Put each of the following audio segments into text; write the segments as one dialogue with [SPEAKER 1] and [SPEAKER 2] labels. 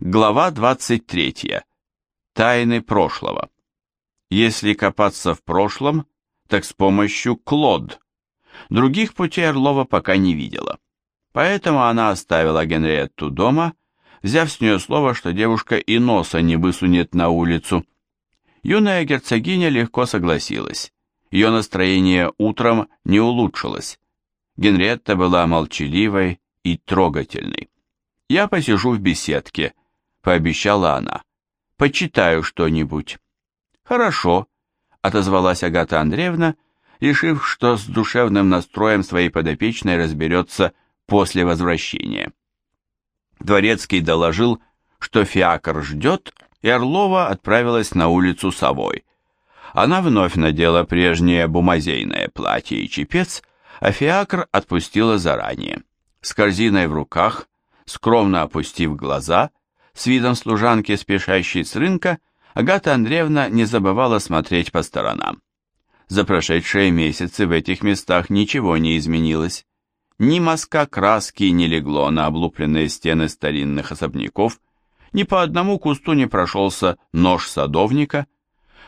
[SPEAKER 1] Глава 23. Тайны прошлого. Если копаться в прошлом, так с помощью Клод. Других путей Орлова пока не видела. Поэтому она оставила Генриетту дома, взяв с нее слово, что девушка и носа не высунет на улицу. Юная герцогиня легко согласилась. Ее настроение утром не улучшилось. Генриетта была молчаливой и трогательной. «Я посижу в беседке», — пообещала она. «Почитаю что-нибудь». «Хорошо», — отозвалась Агата Андреевна, решив, что с душевным настроем своей подопечной разберется после возвращения. Дворецкий доложил, что фиакр ждет, и Орлова отправилась на улицу Совой. Она вновь надела прежнее бумазейное платье и чепец, а фиакр отпустила заранее. С корзиной в руках, скромно опустив глаза, с видом служанки, спешащей с рынка, Агата Андреевна не забывала смотреть по сторонам. За прошедшие месяцы в этих местах ничего не изменилось. Ни мазка краски не легло на облупленные стены старинных особняков, ни по одному кусту не прошелся нож садовника.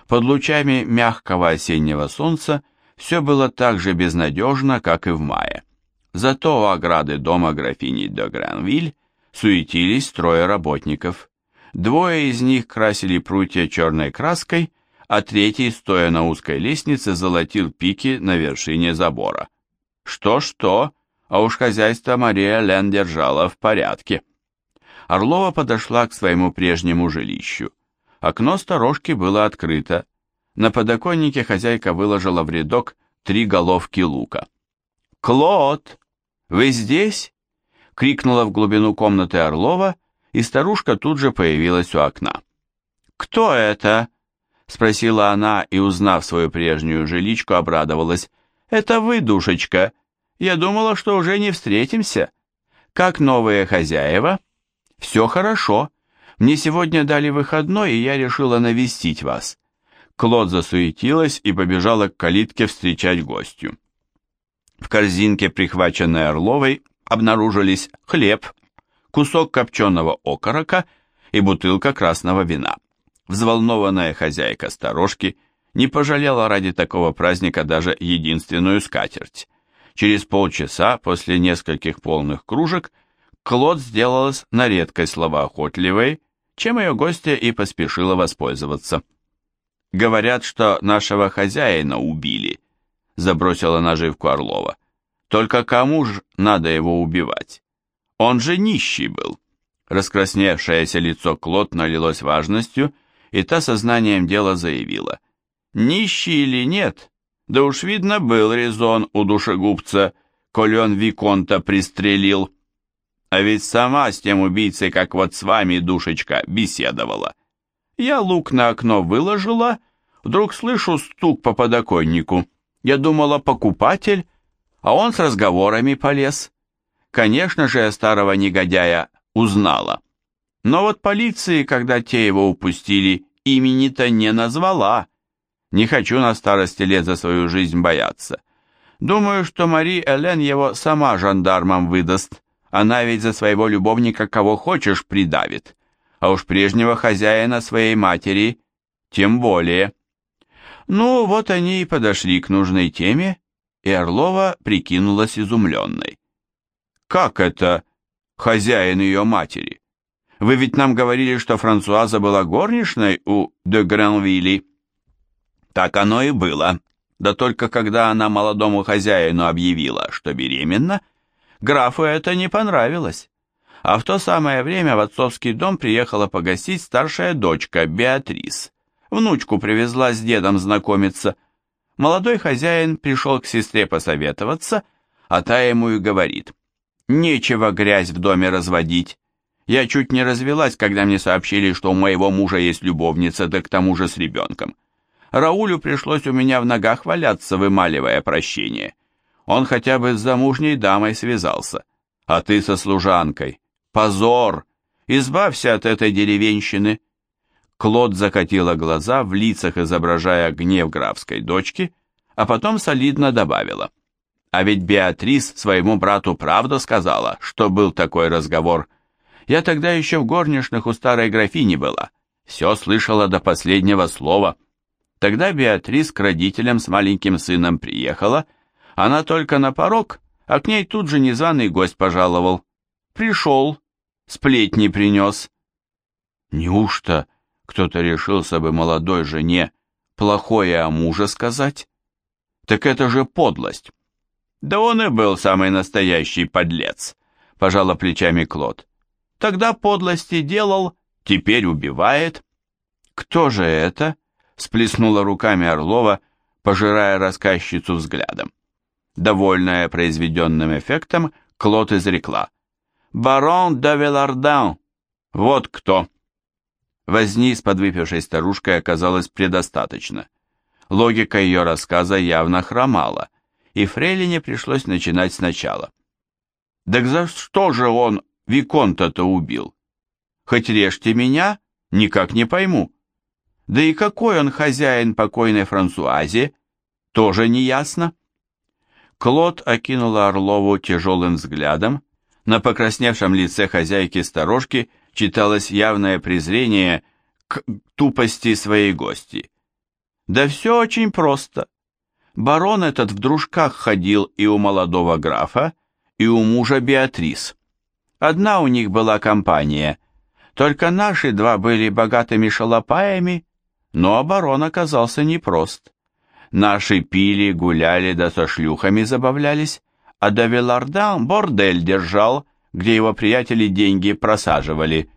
[SPEAKER 1] Под лучами мягкого осеннего солнца все было так же безнадежно, как и в мае. Зато у ограды дома графини де Гранвиль суетились трое работников. Двое из них красили прутья черной краской, а третий, стоя на узкой лестнице, золотил пики на вершине забора. Что-что, а уж хозяйство Мария Лен держала в порядке. Орлова подошла к своему прежнему жилищу. Окно сторожки было открыто. На подоконнике хозяйка выложила в рядок три головки лука. «Клод, вы здесь?» — крикнула в глубину комнаты Орлова, и старушка тут же появилась у окна. «Кто это?» — спросила она и, узнав свою прежнюю жиличку, обрадовалась. «Это вы, душечка. Я думала, что уже не встретимся. Как новые хозяева?» «Все хорошо. Мне сегодня дали выходной, и я решила навестить вас». Клод засуетилась и побежала к калитке встречать гостю. В корзинке, прихваченной Орловой, обнаружились хлеб, кусок копченого окорока и бутылка красного вина. Взволнованная хозяйка сторожки не пожалела ради такого праздника даже единственную скатерть. Через полчаса, после нескольких полных кружек, Клод сделалась на редкость словоохотливой, чем ее гостья и поспешила воспользоваться. «Говорят, что нашего хозяина убили», — забросила наживку Орлова. «Только кому ж надо его убивать? Он же нищий был. Раскрасневшееся лицо Клод налилось важностью, и та сознанием дела заявила. Нищий или нет, да уж видно был резон у душегубца, коль он Виконта пристрелил. А ведь сама с тем убийцей, как вот с вами, душечка, беседовала. Я лук на окно выложила, вдруг слышу стук по подоконнику. Я думала, покупатель, а он с разговорами полез. Конечно же, я старого негодяя узнала. Но вот полиции, когда те его упустили, имени-то не назвала. Не хочу на старости лет за свою жизнь бояться. Думаю, что Мари Элен его сама жандармам выдаст. Она ведь за своего любовника кого хочешь придавит. А уж прежнего хозяина своей матери тем более. Ну, вот они и подошли к нужной теме, и Орлова прикинулась изумленной. Как это хозяин ее матери? Вы ведь нам говорили, что Франсуаза была горничной у де Гранвилли. Так оно и было. Да только когда она молодому хозяину объявила, что беременна, графу это не понравилось. А в то самое время в отцовский дом приехала погостить старшая дочка Беатрис. Внучку привезла с дедом знакомиться. Молодой хозяин пришел к сестре посоветоваться, а та ему и говорит – Нечего грязь в доме разводить. Я чуть не развелась, когда мне сообщили, что у моего мужа есть любовница, да к тому же с ребенком. Раулю пришлось у меня в ногах валяться, вымаливая прощение. Он хотя бы с замужней дамой связался. А ты со служанкой. Позор! Избавься от этой деревенщины. Клод закатила глаза, в лицах изображая гнев графской дочки, а потом солидно добавила. А ведь Беатрис своему брату правду сказала, что был такой разговор. Я тогда еще в горничных у старой графини была. Все слышала до последнего слова. Тогда Беатрис к родителям с маленьким сыном приехала. Она только на порог, а к ней тут же незваный гость пожаловал. Пришел, сплетни принес. Неужто кто-то решился бы молодой жене плохое о муже сказать? Так это же подлость. Да он и был самый настоящий подлец, пожала плечами Клод. Тогда подлости делал, теперь убивает. Кто же это? Сплеснула руками Орлова, пожирая рассказчицу взглядом. Довольная произведенным эффектом, Клод изрекла. «Барон де Велардан! Вот кто!» Возни с подвыпившей старушкой оказалось предостаточно. Логика ее рассказа явно хромала, и Фрейлине пришлось начинать сначала. «Так за что же он Виконта-то убил? Хоть режьте меня, никак не пойму. Да и какой он хозяин покойной Франсуазе, тоже не ясно». Клод окинула Орлову тяжелым взглядом, на покрасневшем лице хозяйки сторожки читалось явное презрение к тупости своей гости. Да все очень просто. Барон этот в дружках ходил и у молодого графа, и у мужа Беатрис. Одна у них была компания, только наши два были богатыми шалопаями, но барон оказался непрост. Наши пили, гуляли, да со шлюхами забавлялись, а до Велардан бордель держал, где его приятели деньги просаживали.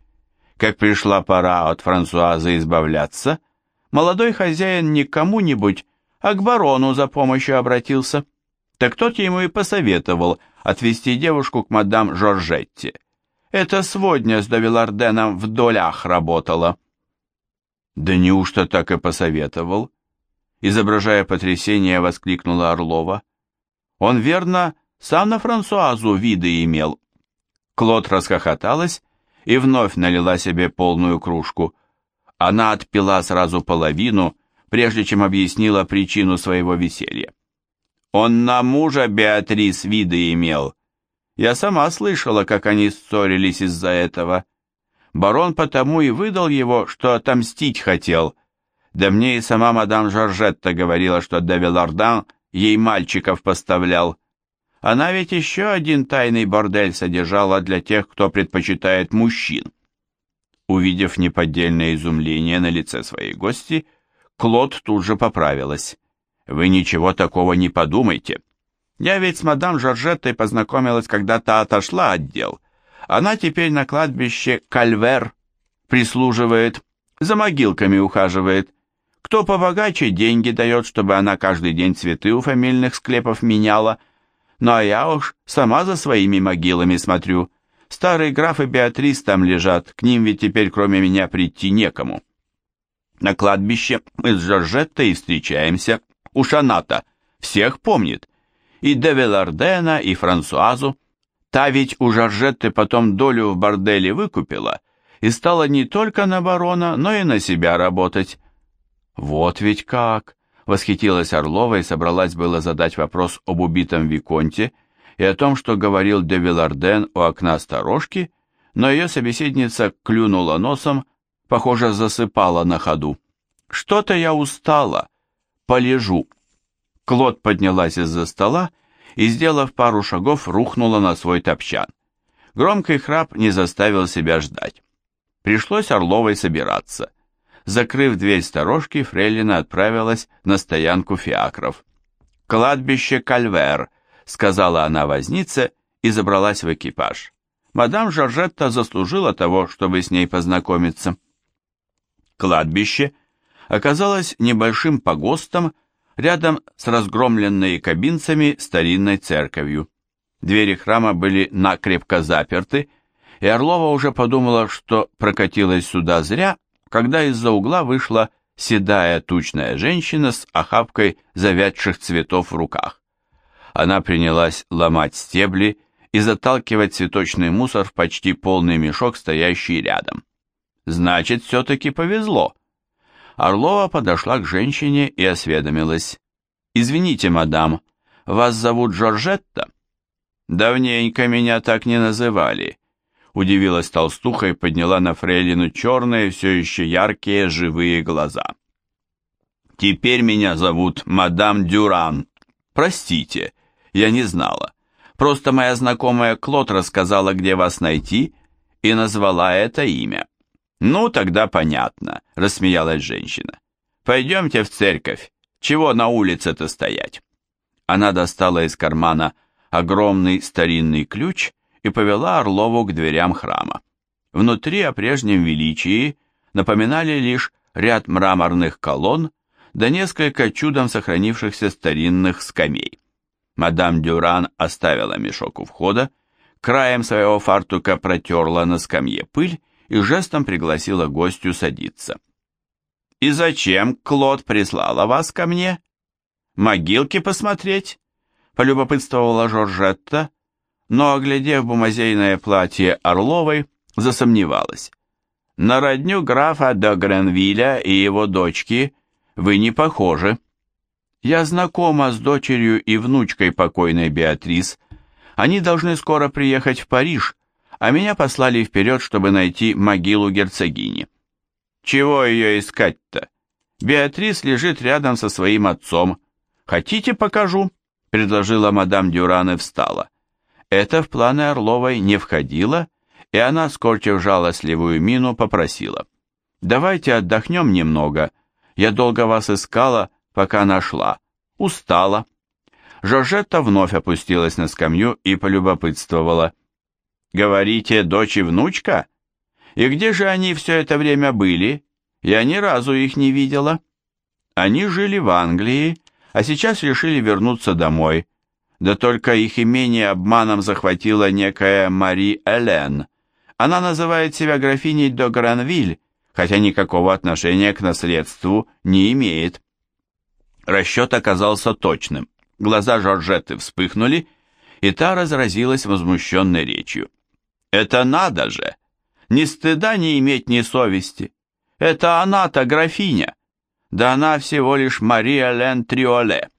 [SPEAKER 1] Как пришла пора от Франсуазы избавляться – молодой хозяин не к кому-нибудь, а к барону за помощью обратился. Так тот ему и посоветовал отвезти девушку к мадам Жоржетте. Это сводня с Давиларденом в долях работала. Да неужто так и посоветовал? Изображая потрясение, воскликнула Орлова. Он, верно, сам на Франсуазу виды имел. Клод расхохоталась и вновь налила себе полную кружку. Она отпила сразу половину, прежде чем объяснила причину своего веселья. Он на мужа Беатрис виды имел. Я сама слышала, как они ссорились из-за этого. Барон потому и выдал его, что отомстить хотел. Да мне и сама мадам Жоржетта говорила, что Девилардан ей мальчиков поставлял. Она ведь еще один тайный бордель содержала для тех, кто предпочитает мужчин. Увидев неподдельное изумление на лице своей гости, Клод тут же поправилась. «Вы ничего такого не подумайте. Я ведь с мадам Жоржеттой познакомилась, когда та отошла от дел. Она теперь на кладбище Кальвер прислуживает, за могилками ухаживает. Кто побогаче деньги дает, чтобы она каждый день цветы у фамильных склепов меняла. Ну а я уж сама за своими могилами смотрю. Старый граф и Беатрис там лежат, к ним ведь теперь кроме меня прийти некому. На кладбище мы с Жоржеттой встречаемся. У Шаната всех помнит. И Девелардена, и Франсуазу. Та ведь у Жоржетты потом долю в борделе выкупила и стала не только на барона, но и на себя работать. Вот ведь как! Восхитилась Орлова и собралась было задать вопрос об убитом Виконте, и о том, что говорил де Виларден у окна сторожки, но ее собеседница клюнула носом, похоже, засыпала на ходу. «Что-то я устала. Полежу». Клод поднялась из-за стола и, сделав пару шагов, рухнула на свой топчан. Громкий храп не заставил себя ждать. Пришлось Орловой собираться. Закрыв дверь сторожки, Фрейлина отправилась на стоянку фиакров. «Кладбище Кальвер», сказала она вознице и забралась в экипаж. Мадам Жоржетта заслужила того, чтобы с ней познакомиться. Кладбище оказалось небольшим погостом рядом с разгромленной кабинцами старинной церковью. Двери храма были накрепко заперты, и Орлова уже подумала, что прокатилась сюда зря, когда из-за угла вышла седая тучная женщина с охапкой завядших цветов в руках она принялась ломать стебли и заталкивать цветочный мусор в почти полный мешок, стоящий рядом. Значит, все-таки повезло. Орлова подошла к женщине и осведомилась. «Извините, мадам, вас зовут Жоржетта?» «Давненько меня так не называли. Удивилась толстуха и подняла на фрейлину черные, все еще яркие, живые глаза. «Теперь меня зовут мадам Дюран. Простите, я не знала. Просто моя знакомая Клод рассказала, где вас найти, и назвала это имя». «Ну, тогда понятно», — рассмеялась женщина. «Пойдемте в церковь. Чего на улице-то стоять?» Она достала из кармана огромный старинный ключ и повела Орлову к дверям храма. Внутри о прежнем величии напоминали лишь ряд мраморных колонн да несколько чудом сохранившихся старинных скамей. Мадам Дюран оставила мешок у входа, краем своего фартука протерла на скамье пыль и жестом пригласила гостю садиться. «И зачем Клод прислала вас ко мне? Могилки посмотреть?» — полюбопытствовала Жоржетта, но, оглядев бумазейное платье Орловой, засомневалась. «На родню графа де Гренвилля и его дочки вы не похожи. Я знакома с дочерью и внучкой покойной Беатрис. Они должны скоро приехать в Париж, а меня послали вперед, чтобы найти могилу герцогини. Чего ее искать-то? Беатрис лежит рядом со своим отцом. Хотите, покажу?» предложила мадам Дюран и встала. Это в планы Орловой не входило, и она, скорчив жалостливую мину, попросила. «Давайте отдохнем немного. Я долго вас искала, пока нашла. Устала». Жоржетта вновь опустилась на скамью и полюбопытствовала. «Говорите, дочь и внучка? И где же они все это время были? Я ни разу их не видела». Они жили в Англии, а сейчас решили вернуться домой. Да только их имение обманом захватила некая Мари Элен. Она называет себя графиней де Гранвиль, хотя никакого отношения к наследству не имеет. Расчет оказался точным. Глаза Жоржетты вспыхнули, и та разразилась возмущенной речью. «Это надо же! Ни стыда не иметь, ни совести! Это она-то графиня! Да она всего лишь Мария Лен Триоле.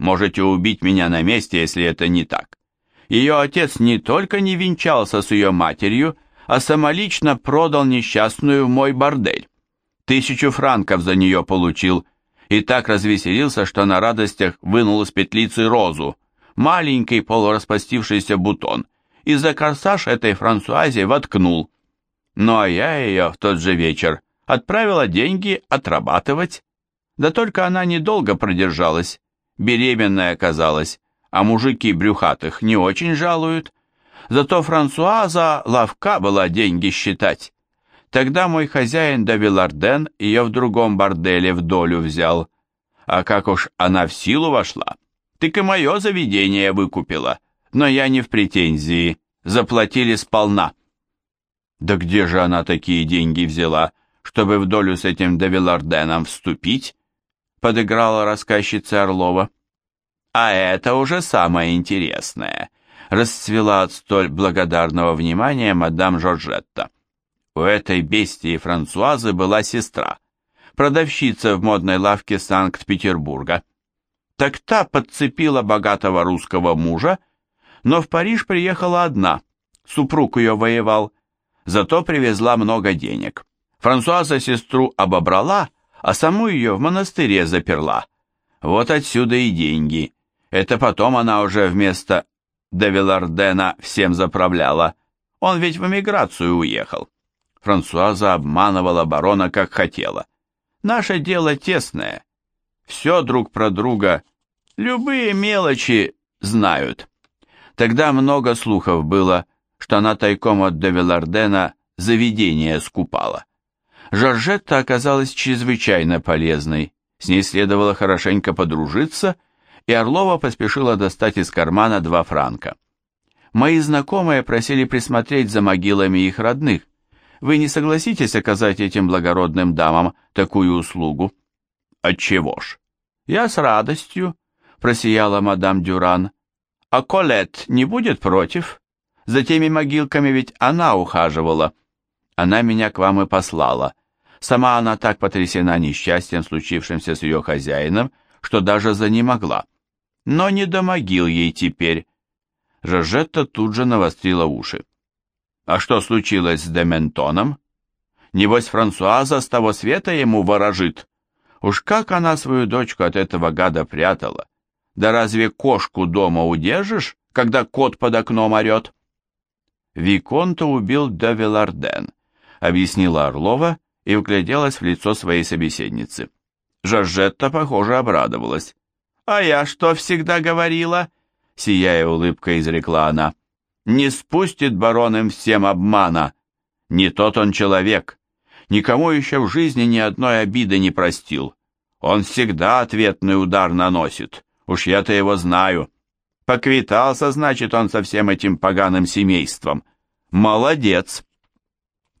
[SPEAKER 1] Можете убить меня на месте, если это не так. Ее отец не только не венчался с ее матерью, а самолично продал несчастную в мой бордель. Тысячу франков за нее получил, и так развеселился, что на радостях вынул из петлицы розу, маленький полураспастившийся бутон, и за корсаж этой Франсуазе воткнул. Ну а я ее в тот же вечер отправила деньги отрабатывать. Да только она недолго продержалась, беременная оказалась, а мужики брюхатых не очень жалуют. Зато Франсуаза ловка была деньги считать. Тогда мой хозяин Давиларден ее в другом борделе в долю взял. А как уж она в силу вошла, так и мое заведение выкупила. Но я не в претензии, заплатили сполна. Да где же она такие деньги взяла, чтобы в долю с этим Давиларденом вступить? Подыграла рассказчица Орлова. А это уже самое интересное, расцвела от столь благодарного внимания мадам Жоржетта. У этой бестии Франсуазы была сестра, продавщица в модной лавке Санкт-Петербурга. Так та подцепила богатого русского мужа, но в Париж приехала одна, супруг ее воевал, зато привезла много денег. Франсуаза сестру обобрала, а саму ее в монастыре заперла. Вот отсюда и деньги. Это потом она уже вместо Девилардена всем заправляла. Он ведь в эмиграцию уехал. Франсуаза обманывала барона как хотела. Наше дело тесное. Все друг про друга, любые мелочи знают. Тогда много слухов было, что она тайком от Девилардена заведение скупала. Жоржетта оказалась чрезвычайно полезной, с ней следовало хорошенько подружиться, и Орлова поспешила достать из кармана два франка. «Мои знакомые просили присмотреть за могилами их родных. Вы не согласитесь оказать этим благородным дамам такую услугу?» «Отчего ж?» «Я с радостью», — просияла мадам Дюран. «А Колет не будет против? За теми могилками ведь она ухаживала. Она меня к вам и послала. Сама она так потрясена несчастьем, случившимся с ее хозяином, что даже занемогла. Но не до могил ей теперь. Жожетта тут же навострила уши. А что случилось с Дементоном? Небось, Франсуаза с того света ему ворожит. Уж как она свою дочку от этого гада прятала. Да разве кошку дома удержишь, когда кот под окном орет? Виконта убил де Виларден, объяснила Орлова и вгляделась в лицо своей собеседницы. Жоржетта, похоже, обрадовалась. «А я что всегда говорила?» Сияя улыбкой, изрекла она. «Не спустит барон им всем обмана. Не тот он человек. Никому еще в жизни ни одной обиды не простил. Он всегда ответный удар наносит. Уж я-то его знаю. Поквитался, значит, он со всем этим поганым семейством. Молодец!»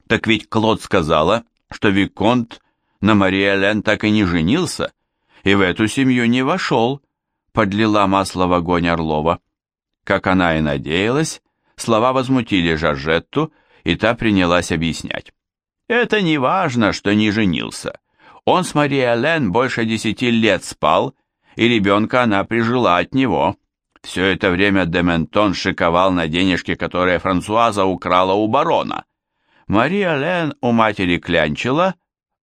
[SPEAKER 1] Так ведь Клод сказала, что Виконт на Мария Лен так и не женился, и в эту семью не вошел, подлила масло в огонь Орлова. Как она и надеялась, слова возмутили Жоржетту, и та принялась объяснять. Это не важно, что не женился. Он с Марией Лен больше десяти лет спал, и ребенка она прижила от него. Все это время Дементон шиковал на денежки, которые Франсуаза украла у барона. Мария Лен у матери клянчила,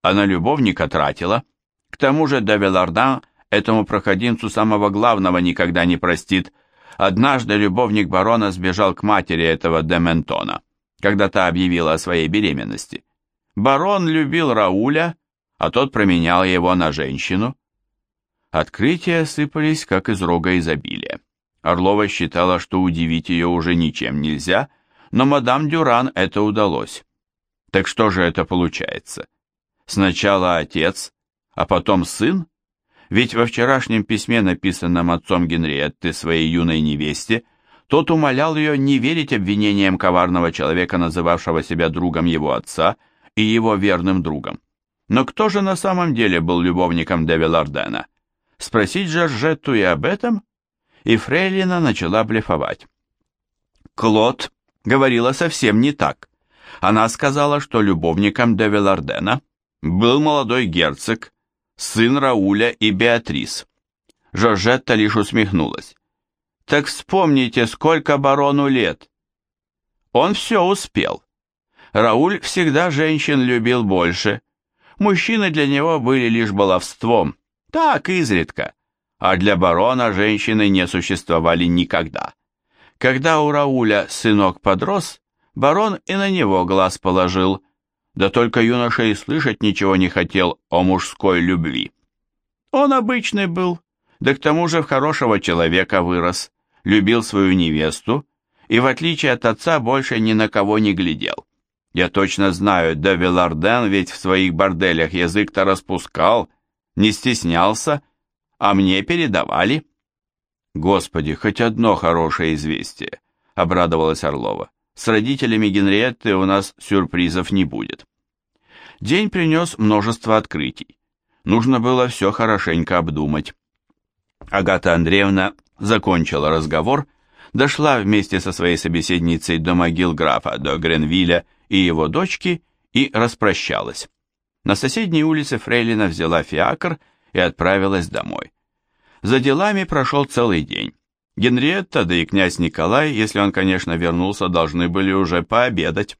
[SPEAKER 1] а на любовника тратила. К тому же де Велардан этому проходимцу самого главного никогда не простит. Однажды любовник барона сбежал к матери этого Дементона, когда та объявила о своей беременности. Барон любил Рауля, а тот променял его на женщину. Открытия сыпались, как из рога изобилия. Орлова считала, что удивить ее уже ничем нельзя, но мадам Дюран это удалось. Так что же это получается? Сначала отец, а потом сын? Ведь во вчерашнем письме, написанном отцом Генриетты своей юной невесте, тот умолял ее не верить обвинениям коварного человека, называвшего себя другом его отца и его верным другом. Но кто же на самом деле был любовником де Вилардена? Спросить Жоржетту и об этом? И Фрейлина начала блефовать. Клод говорила совсем не так. Она сказала, что любовником де Вилардена был молодой герцог, сын Рауля и Беатрис. Жоржетта лишь усмехнулась. Так вспомните, сколько барону лет. Он все успел. Рауль всегда женщин любил больше. Мужчины для него были лишь баловством, так изредка. А для барона женщины не существовали никогда. Когда у Рауля сынок подрос, барон и на него глаз положил, да только юноша и слышать ничего не хотел о мужской любви. Он обычный был, да к тому же в хорошего человека вырос, любил свою невесту и, в отличие от отца, больше ни на кого не глядел. Я точно знаю, да Веларден ведь в своих борделях язык-то распускал, не стеснялся, а мне передавали. Господи, хоть одно хорошее известие, обрадовалась Орлова. С родителями Генриетты у нас сюрпризов не будет. День принес множество открытий. Нужно было все хорошенько обдумать. Агата Андреевна закончила разговор, дошла вместе со своей собеседницей до могил графа, до Гренвилля и его дочки и распрощалась. На соседней улице Фрейлина взяла фиакр и отправилась домой. За делами прошел целый день. Генриетта, да и князь Николай, если он, конечно, вернулся, должны были уже пообедать.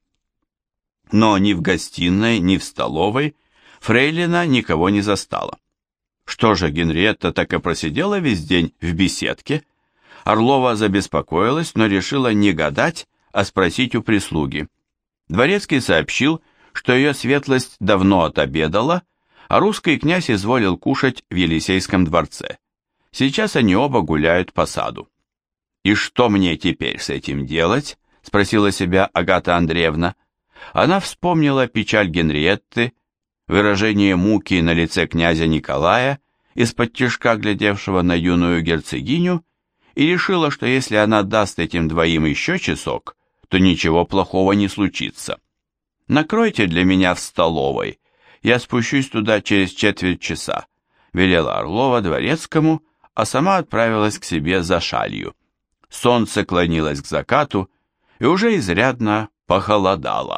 [SPEAKER 1] Но ни в гостиной, ни в столовой Фрейлина никого не застала. Что же, Генриетта так и просидела весь день в беседке? Орлова забеспокоилась, но решила не гадать, а спросить у прислуги. Дворецкий сообщил, что ее светлость давно отобедала, а русский князь изволил кушать в Елисейском дворце. Сейчас они оба гуляют по саду. «И что мне теперь с этим делать?» — спросила себя Агата Андреевна. Она вспомнила печаль Генриетты, выражение муки на лице князя Николая, из-под тяжка глядевшего на юную герцогиню, и решила, что если она даст этим двоим еще часок, то ничего плохого не случится. «Накройте для меня в столовой, я спущусь туда через четверть часа», велела Орлова дворецкому, а сама отправилась к себе за шалью. Солнце клонилось к закату и уже изрядно похолодало.